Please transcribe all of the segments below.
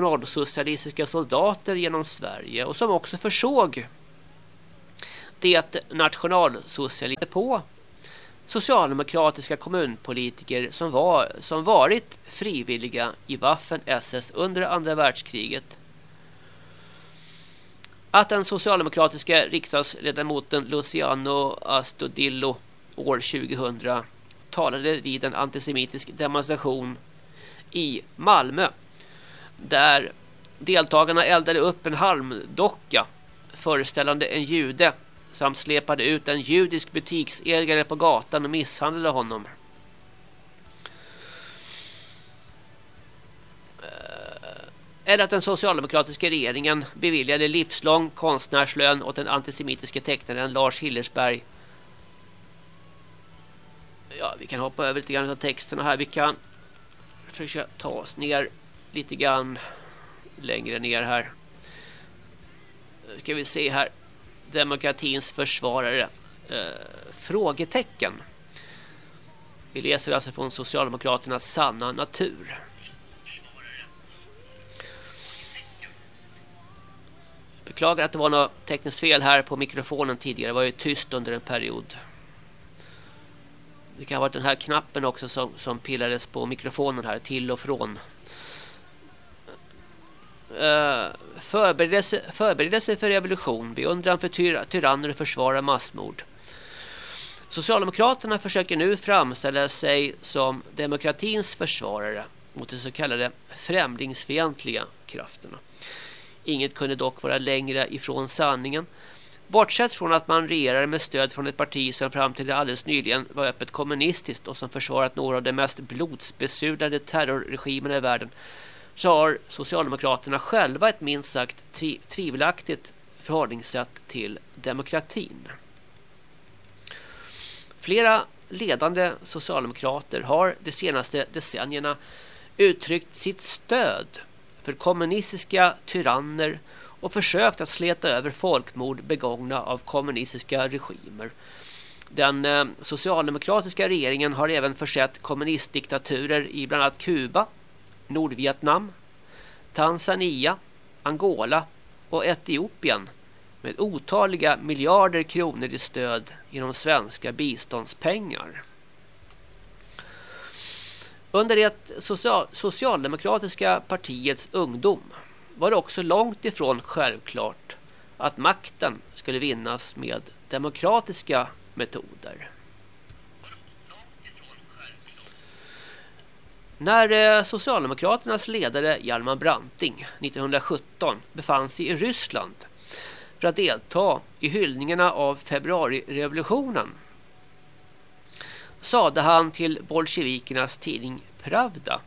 nationalsocialistiska soldater genom Sverige och som också försåg det nationalsocialister på socialdemokratiska kommunpolitiker som, var, som varit frivilliga i Waffen-SS under andra världskriget. Att den socialdemokratiska riksdagsledamoten Luciano Astudillo år 2000 talade vid en antisemitisk demonstration i Malmö där deltagarna eldade upp en halmdocka föreställande en jude samt släpade ut en judisk butiksägare på gatan och misshandlade honom. Eh, eller att den socialdemokratiska regeringen beviljade livslång konstnärslön åt den antisemitiska tecknaren Lars Hillersberg. Ja, vi kan hoppa över lite grann av texterna här. Vi kan försöka ta oss ner lite grann längre ner här. Nu ska vi se här demokratins försvarare. Eh, frågetecken. Vi läser alltså från Socialdemokraternas sanna natur. Beklagar att det var något tekniskt fel här på mikrofonen tidigare. Det var ju tyst under en period. Det kan ha varit den här knappen också som, som pillades på mikrofonen här till och från. Eh, uh, förberedelse, förberedelse för revolution, beundran för tyra, tyranner och försvara massmord. Socialdemokraterna försöker nu framställa sig som demokratins försvarare mot de så kallade främlingsfientliga krafterna. Inget kunde dock vara längre ifrån sanningen. Bortsett från att man regerar med stöd från ett parti som fram till alldeles nyligen var öppet kommunistiskt och som försvarat några av de mest blodsbesudlade terrorregimerna i världen så har Socialdemokraterna själva ett minst sagt tv tvivelaktigt förhållningssätt till demokratin. Flera ledande socialdemokrater har de senaste decennierna uttryckt sitt stöd för kommunistiska tyranner och försökt att sleta över folkmord begångna av kommunistiska regimer. Den eh, socialdemokratiska regeringen har även försett kommunistdiktaturer i bland annat Kuba Nordvietnam, Tanzania, Angola och Etiopien med otaliga miljarder kronor i stöd genom svenska biståndspengar. Under det social socialdemokratiska partiets ungdom var det också långt ifrån självklart att makten skulle vinnas med demokratiska metoder. När eh, Socialdemokraternas ledare Hjalmar Branting 1917 befann sig i Ryssland för att delta i hyllningarna av februarirevolutionen sade han till bolsjevikernas tidning Pravda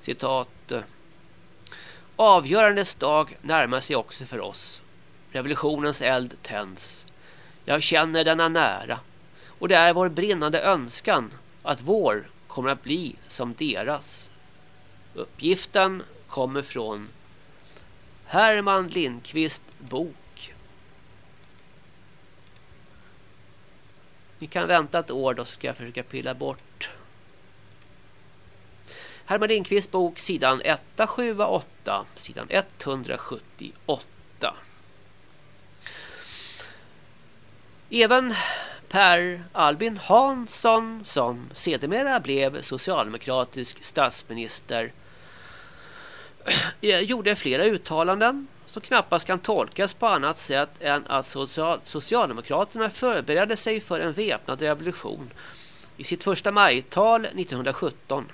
citat Avgörandes dag närmar sig också för oss. Revolutionens eld tänds. Jag känner denna nära och det är vår brinnande önskan att vår kommer att bli som deras. Uppgiften kommer från Herman Lindqvist bok. Ni kan vänta ett år då så ska jag försöka pilla bort. Herman Lindqvist bok sidan 178 sidan 178. Även Per Albin Hansson som sedermera blev socialdemokratisk statsminister eh, gjorde flera uttalanden som knappast kan tolkas på annat sätt än att social Socialdemokraterna förberedde sig för en väpnad revolution. I sitt första majtal 1917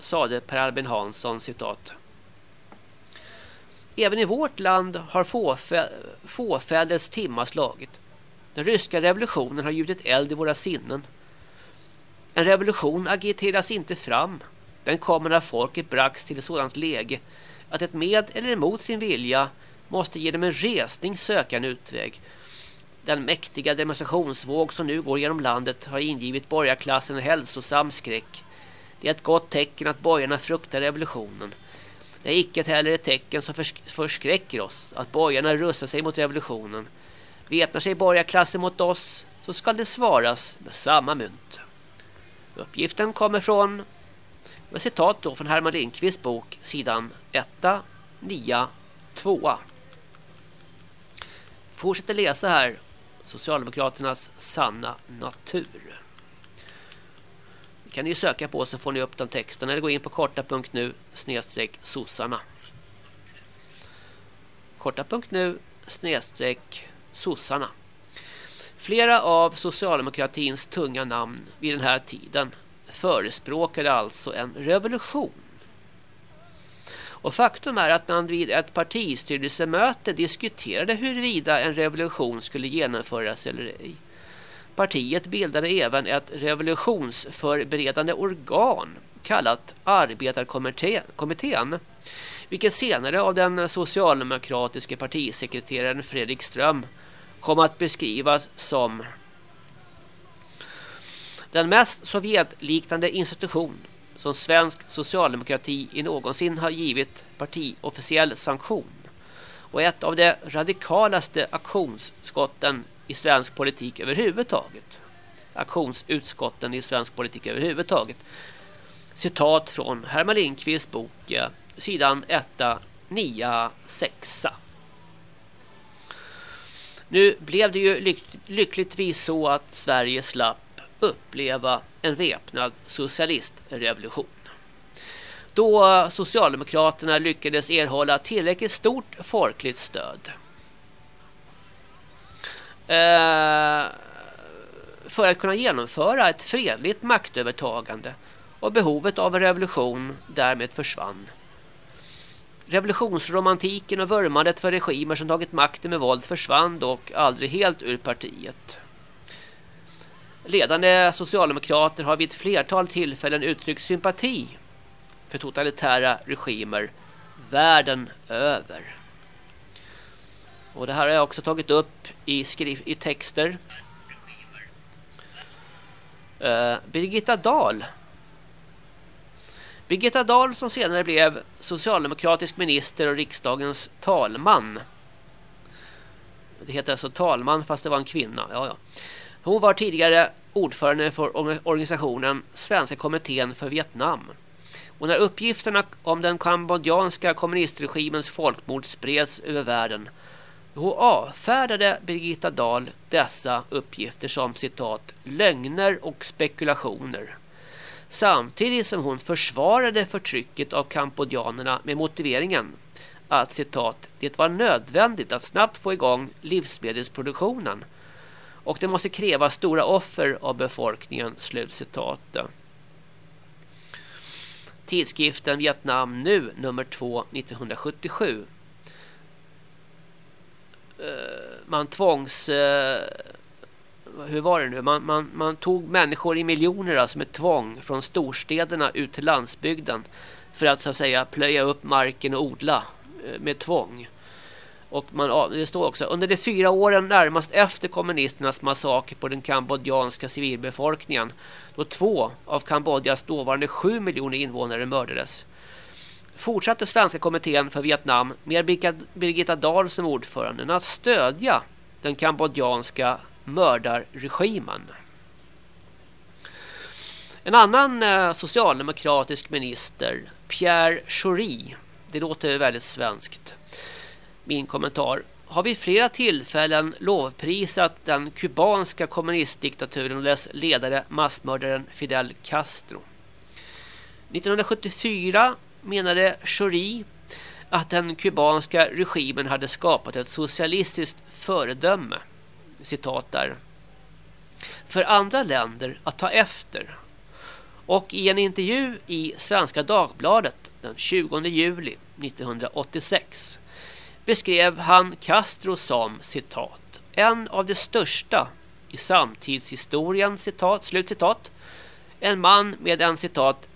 sade Per Albin Hansson citat Även i vårt land har fåfäders timmar slagit. Den ryska revolutionen har gjutit eld i våra sinnen. En revolution agiteras inte fram. Den kommer när folket bragts till ett sådant läge att ett med eller emot sin vilja måste genom en resning söka en utväg. Den mäktiga demonstrationsvåg som nu går genom landet har ingivit borgarklassen en hälsosam skräck. Det är ett gott tecken att borgarna fruktar revolutionen. Det är icke heller ett tecken som förskräcker oss att borgarna rustar sig mot revolutionen. Väpnar sig borgarklassen mot oss så ska det svaras med samma mynt. Uppgiften kommer från Med citat då från Herman Lindqvists bok sidan 1, 9, 2. Fortsätter läsa här Socialdemokraternas sanna natur. Det kan ni söka på så får ni upp den texten eller gå in på korta.nu snedstreck sossarna. Korta.nu snedstreck sossarna. Flera av socialdemokratins tunga namn vid den här tiden förespråkade alltså en revolution. Och faktum är att man vid ett partistyrelsemöte diskuterade huruvida en revolution skulle genomföras eller ej. Partiet bildade även ett revolutionsförberedande organ kallat Arbetarkommittén vilket senare av den socialdemokratiska partisekreteraren Fredrik Ström kom att beskrivas som den mest Sovjetliknande institution som svensk socialdemokrati i någonsin har givit partiofficiell sanktion och ett av de radikalaste aktionsskotten i svensk politik överhuvudtaget. Aktionsutskotten i svensk politik överhuvudtaget. Citat från Herman Lindqvists bok eh, sidan 1, 9, 6. Nu blev det ju lyck lyckligtvis så att Sverige slapp uppleva en väpnad socialistrevolution. Då Socialdemokraterna lyckades erhålla tillräckligt stort folkligt stöd eh, för att kunna genomföra ett fredligt maktövertagande och behovet av en revolution därmed försvann. Revolutionsromantiken och vurmandet för regimer som tagit makten med våld försvann dock aldrig helt ur partiet. Ledande socialdemokrater har vid ett flertal tillfällen uttryckt sympati för totalitära regimer världen över. Och det här har jag också tagit upp i, skriv i texter. Uh, Birgitta Dahl Birgitta Dahl som senare blev socialdemokratisk minister och riksdagens talman. Det heter alltså talman fast det var en kvinna. Ja, ja. Hon var tidigare ordförande för organisationen Svenska kommittén för Vietnam. Och när uppgifterna om den kambodjanska kommunistregimens folkmord spreds över världen då avfärdade Birgitta Dahl dessa uppgifter som citat lögner och spekulationer samtidigt som hon försvarade förtrycket av kambodjanerna med motiveringen att citat det var nödvändigt att snabbt få igång livsmedelsproduktionen och det måste kräva stora offer av befolkningen slutcitat. Tidskriften Vietnam nu nummer 2 1977 eh, man tvångs eh, hur var det nu? Man, man, man tog människor i miljoner alltså med tvång från storstäderna ut till landsbygden för att så att säga plöja upp marken och odla eh, med tvång. Och man, det står också under de fyra åren närmast efter kommunisternas massaker på den kambodjanska civilbefolkningen då två av Kambodjas dåvarande sju miljoner invånare mördades. Fortsatte svenska kommittén för Vietnam med Birgitta Dahl som ordförande att stödja den kambodjanska mördarregimen. En annan eh, socialdemokratisk minister, Pierre Schori, det låter väldigt svenskt, min kommentar, har vid flera tillfällen lovprisat den kubanska kommunistdiktaturen och dess ledare massmördaren Fidel Castro. 1974 menade Schori att den kubanska regimen hade skapat ett socialistiskt föredöme citat där. För andra länder att ta efter. Och i en intervju i Svenska Dagbladet den 20 juli 1986 beskrev han Castro som citat en av de största i samtidshistorien citat slut citat. en man med en citat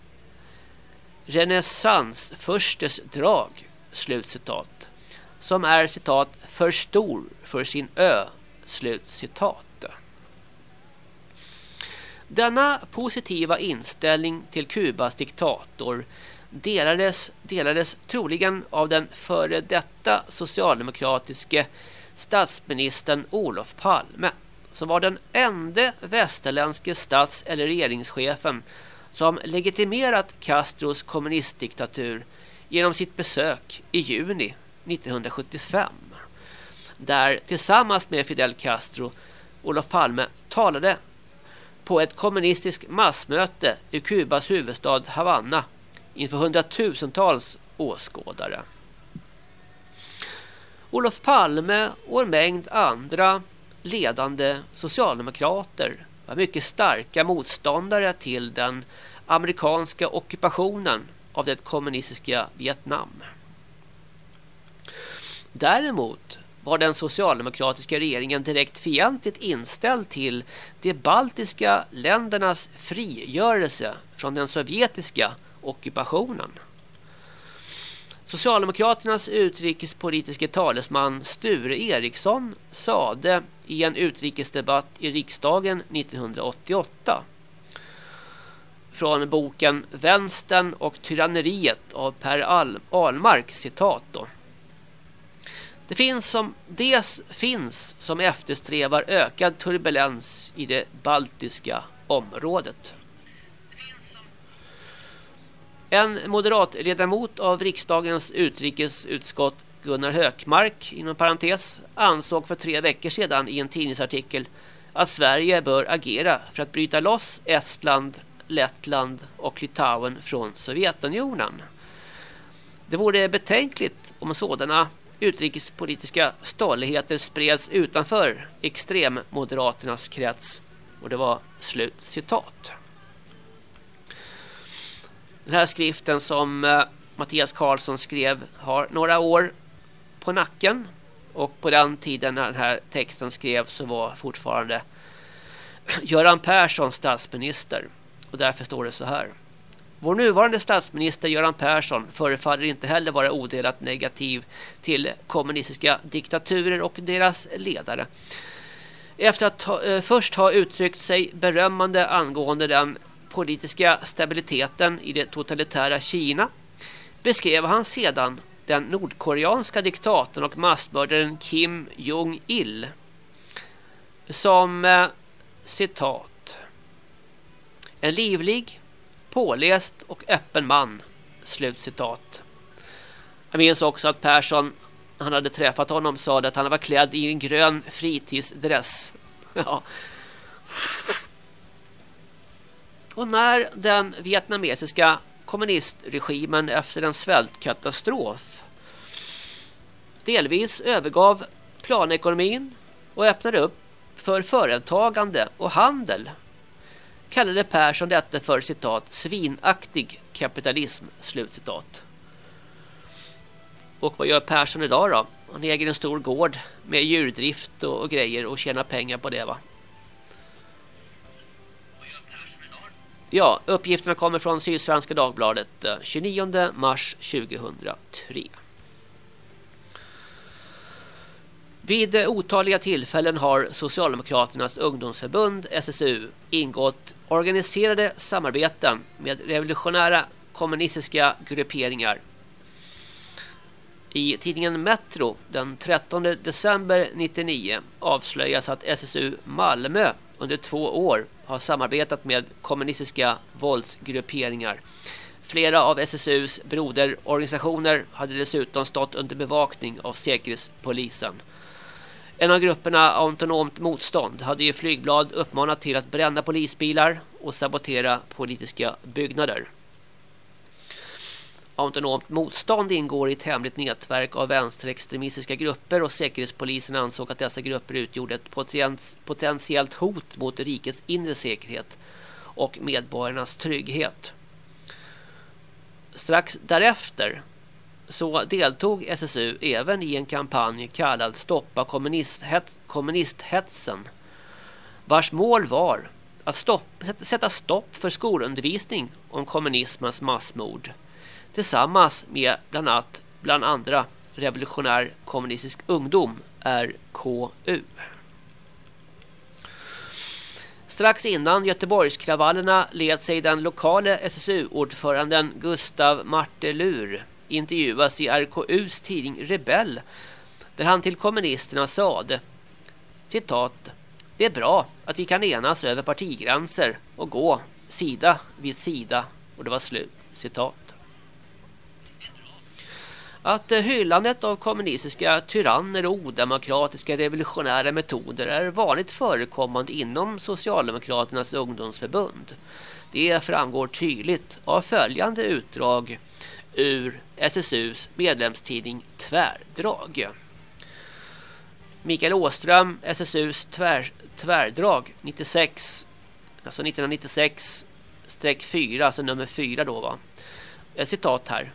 renässansfurstes drag slut citat, som är citat för stor för sin ö Slutcitat. Denna positiva inställning till Kubas diktator delades, delades troligen av den före detta socialdemokratiske statsministern Olof Palme som var den enda västerländske stats- eller regeringschefen som legitimerat Castros kommunistdiktatur genom sitt besök i juni 1975 där tillsammans med Fidel Castro Olof Palme talade på ett kommunistiskt massmöte i Kubas huvudstad Havanna inför hundratusentals åskådare. Olof Palme och en mängd andra ledande socialdemokrater var mycket starka motståndare till den amerikanska ockupationen av det kommunistiska Vietnam. Däremot var den socialdemokratiska regeringen direkt fientligt inställd till de baltiska ländernas frigörelse från den sovjetiska ockupationen. Socialdemokraternas utrikespolitiske talesman Sture Eriksson sade i en utrikesdebatt i riksdagen 1988 från boken Vänstern och tyranneriet av Per Ahlmark citat då. Det finns som det finns som eftersträvar ökad turbulens i det baltiska området. En moderatledamot av riksdagens utrikesutskott Gunnar Hökmark inom parentes ansåg för tre veckor sedan i en tidningsartikel att Sverige bör agera för att bryta loss Estland, Lettland och Litauen från Sovjetunionen. Det vore betänkligt om sådana utrikespolitiska stolligheter spreds utanför extremmoderaternas krets. Och det var slut citat. Den här skriften som eh, Mattias Karlsson skrev har några år på nacken. Och på den tiden när den här texten skrevs så var fortfarande Göran Persson statsminister. Och därför står det så här. Vår nuvarande statsminister Göran Persson förefaller inte heller vara odelat negativ till kommunistiska diktaturer och deras ledare. Efter att ha, eh, först ha uttryckt sig berömmande angående den politiska stabiliteten i det totalitära Kina beskrev han sedan den nordkoreanska diktatorn och massmördaren Kim Jong-il som eh, citat en livlig, påläst och öppen man. Slutcitat. Jag minns också att Persson, han hade träffat honom, sa att han var klädd i en grön fritidsdress. Ja. Och när den vietnamesiska kommunistregimen efter en svältkatastrof delvis övergav planekonomin och öppnade upp för företagande och handel kallade Persson detta för citat svinaktig kapitalism slutcitat. Och vad gör Persson idag då? Han äger en stor gård med djurdrift och, och grejer och tjänar pengar på det va? Ja, uppgifterna kommer från Sydsvenska Dagbladet eh, 29 mars 2003. Vid otaliga tillfällen har Socialdemokraternas ungdomsförbund SSU ingått organiserade samarbeten med revolutionära kommunistiska grupperingar. I tidningen Metro den 13 december 1999 avslöjas att SSU Malmö under två år har samarbetat med kommunistiska våldsgrupperingar. Flera av SSUs broderorganisationer hade dessutom stått under bevakning av Säkerhetspolisen. En av grupperna autonomt motstånd hade i flygblad uppmanat till att bränna polisbilar och sabotera politiska byggnader. Autonomt motstånd ingår i ett hemligt nätverk av vänsterextremistiska grupper och Säkerhetspolisen ansåg att dessa grupper utgjorde ett potentiellt hot mot rikets inre säkerhet och medborgarnas trygghet. Strax därefter så deltog SSU även i en kampanj kallad Stoppa kommunisthets kommunisthetsen vars mål var att stopp, sätta stopp för skolundervisning om kommunismens massmord tillsammans med bland annat bland andra revolutionär kommunistisk ungdom RKU. Strax innan Göteborgskravallerna led sig den lokale SSU-ordföranden Gustav Martelur intervjuas i RKUs tidning Rebell där han till kommunisterna sade citat Det är bra att vi kan enas över partigränser och gå sida vid sida och det var slut. Citat. Att eh, hyllandet av kommunistiska tyranner och odemokratiska revolutionära metoder är vanligt förekommande inom Socialdemokraternas ungdomsförbund. Det framgår tydligt av följande utdrag ur SSUs medlemstidning Tvärdrag. Mikael Åström, SSUs tvär, tvärdrag 96, alltså 1996-4, alltså nummer 4 då va. Ett citat här.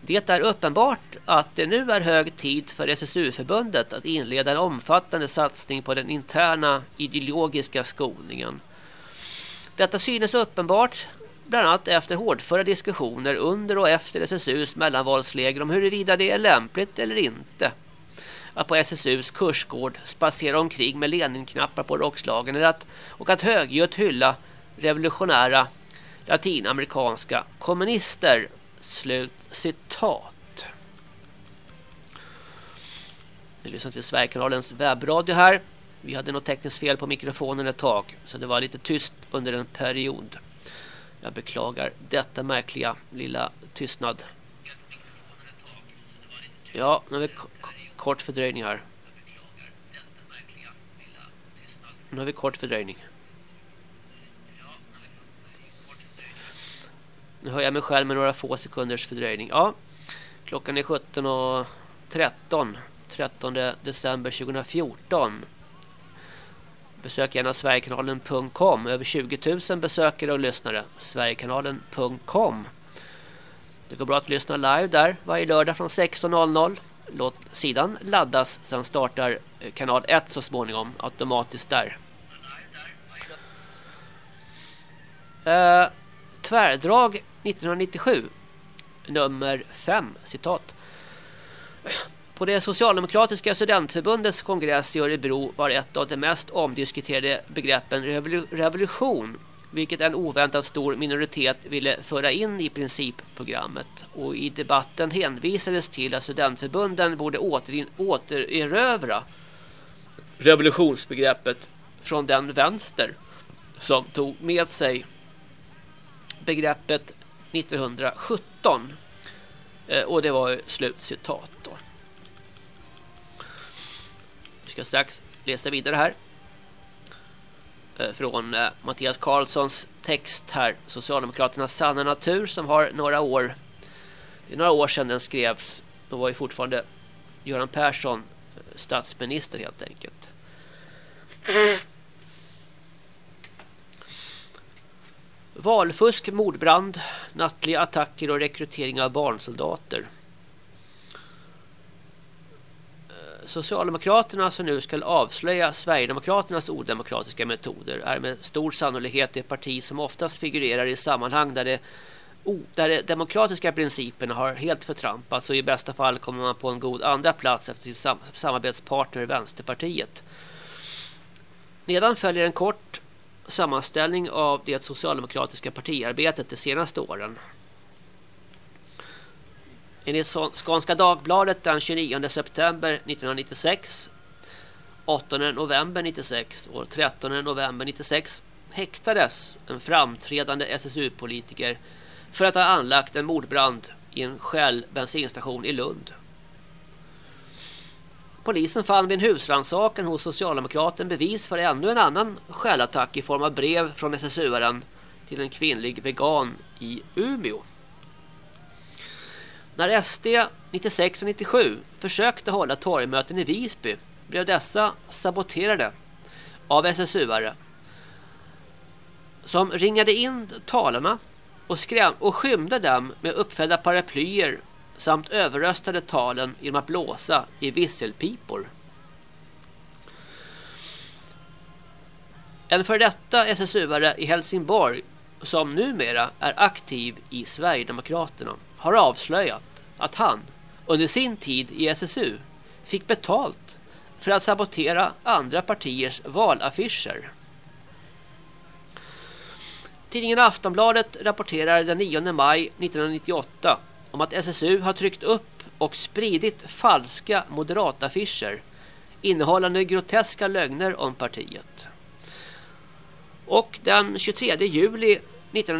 Det är uppenbart att det nu är hög tid för SSU-förbundet att inleda en omfattande satsning på den interna ideologiska skolningen. Detta synes uppenbart bland annat efter hårdföra diskussioner under och efter SSUs mellanvalsläger om huruvida det är lämpligt eller inte att på SSUs kursgård spacera omkring med Lenin-knappar på rockslagen eller att, och att högljutt hylla revolutionära latinamerikanska kommunister. Slut citat. Vi lyssnar till Sverigekanalens webbradio här. Vi hade något tekniskt fel på mikrofonen ett tag så det var lite tyst under en period. Jag beklagar detta märkliga lilla tystnad. Ja, nu har vi kort fördröjning här. Nu har vi kort fördröjning. Nu hör jag mig själv med några få sekunders fördröjning. Ja, klockan är 17.13. 13 december 2014. Besök gärna Sverigekanalen.com. Över 20 000 besökare och lyssnare. Sverigekanalen.com. Det går bra att lyssna live där varje lördag från 16.00. Låt sidan laddas. Sen startar eh, kanal 1 så småningom automatiskt där. Uh, tvärdrag 1997 nummer 5 citat på det socialdemokratiska studentförbundets kongress i Örebro var ett av de mest omdiskuterade begreppen revolution vilket en oväntat stor minoritet ville föra in i principprogrammet. Och i debatten hänvisades till att studentförbunden borde återerövra revolutionsbegreppet från den vänster som tog med sig begreppet 1917. Eh, och det var slutcitat ska strax läsa vidare här. Eh, från eh, Mattias Karlssons text här. Socialdemokraternas sanna natur som har några år. Det är några år sedan den skrevs. Då var ju fortfarande Göran Persson eh, statsminister helt enkelt. Valfusk, mordbrand, nattliga attacker och rekrytering av barnsoldater. Eh, Socialdemokraterna som nu ska avslöja Sverigedemokraternas odemokratiska metoder är med stor sannolikhet det parti som oftast figurerar i sammanhang där det där de demokratiska principerna har helt förtrampats och i bästa fall kommer man på en god andra plats efter sin samarbetspartner Vänsterpartiet. Nedan följer en kort sammanställning av det socialdemokratiska partiarbetet de senaste åren. Enligt Skånska Dagbladet den 29 september 1996, 8 november 96 och 13 november 96 häktades en framträdande SSU-politiker för att ha anlagt en mordbrand i en Shell bensinstation i Lund. Polisen fann vid en husrannsakan hos Socialdemokraten bevis för ännu en annan skällattack i form av brev från SSU-aren till en kvinnlig vegan i Umeå. När SD 96 och 97 försökte hålla torgmöten i Visby blev dessa saboterade av SSU-are som ringade in talarna och, skräm och skymde dem med uppfällda paraplyer samt överröstade talen genom att blåsa i visselpipor. En för detta SSU-are i Helsingborg som numera är aktiv i Sverigedemokraterna har avslöjat att han under sin tid i SSU fick betalt för att sabotera andra partiers valaffischer. Tidningen Aftonbladet rapporterar den 9 maj 1998 om att SSU har tryckt upp och spridit falska moderataffischer innehållande groteska lögner om partiet. Och den 23 juli 1998